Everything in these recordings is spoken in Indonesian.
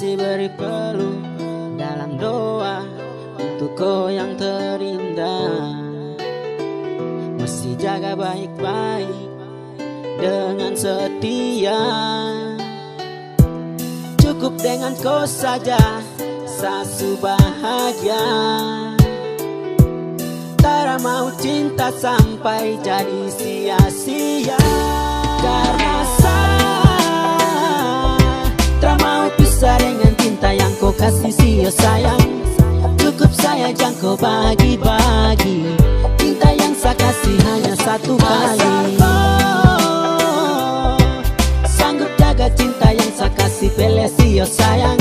beri peluk dalam doa untuk kau yang terindah. Mesti jaga baik-baik dengan setia. Cukup dengan kau saja Sasu bahagia. Tak mau cinta sampai jadi sia-sia jangan kau bagi-bagi Cinta yang saya kasih hanya satu kali. Sanggup jaga cinta yang saya kasih pele sio sayang.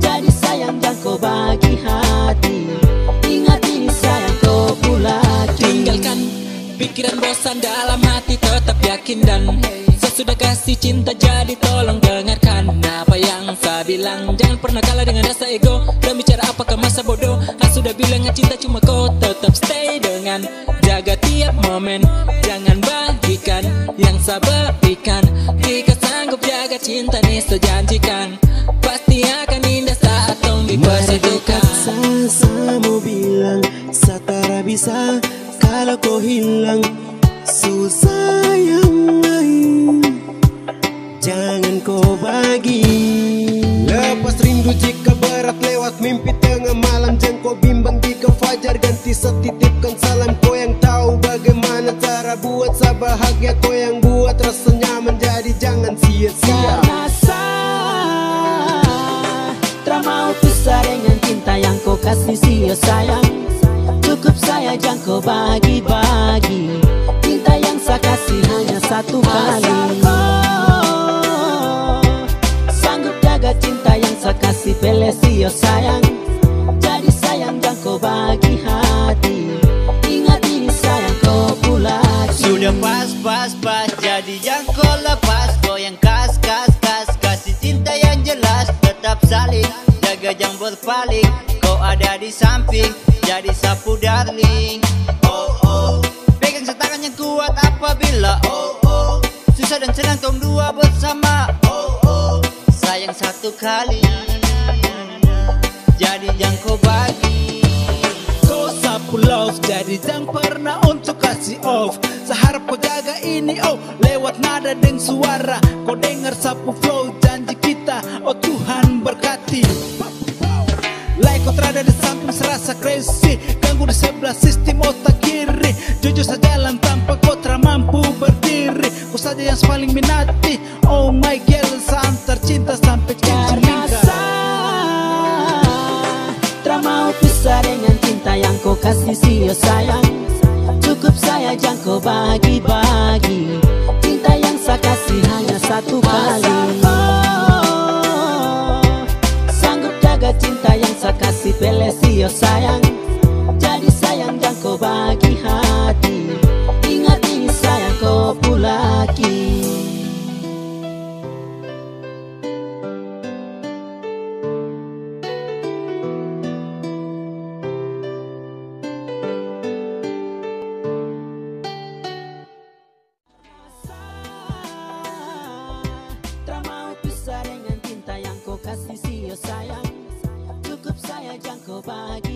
Jadi sayang jangan kau bagi hati. Ingat ini sayang kau pula Tinggalkan pikiran bosan dalam hati tetap yakin dan Sesudah kasih cinta jadi tolong stay dengan Jaga tiap momen. Jangan bagikan yang saya berikan. Jika sanggup jaga cinta nih janjikan. Pasti akan indah saat tong dipersatukan Saya mau bilang Satara bisa Kalau kau hilang. Susah yang lain Jangan kau bagi. Lepas rindu jika Kau yang buat rasa nyaman jadi jangan sia-sia? Karena saya Tak mau pisah dengan cinta yang kau kasih sia sayang Cukup saya jangan kau bagi-bagi. Cinta yang saya kasih hanya satu kali yang kau lepas Kau yang kas kas kas kasih cinta yang jelas Tetap saling jaga jangan berpaling Kau ada di samping jadi sapu darling. Oh oh. Pegang setangan yang kuat apabila Oh oh. Susah dan senang tong dua bersama Oh oh. Sayang satu kali Jadi jangan kau bagi. Kau sapu love jadi jangan pernah untuk kasih off Seharap kau jaga ini oh lewat nada dan suara. Kau dengar sapu flow janji kita oh Tuhan berkati. Like kau terada di samping serasa crazy. Ganggu di sebelah sistem otak kiri. Jujur saja jalan tanpa kau tak mampu berdiri. Kau saja yang paling minati. Oh my girl santar cinta sampai Karena saya Tak mau pisah dengan cinta yang kau kasih sia sayang Cukup saya jangan kau bagi-bagi. Cinta yang saya kasih hanya satu kali. Sanggup jaga cinta yang saya kasih pele sia sayang. Jadi sayang jangan kau bagi pisah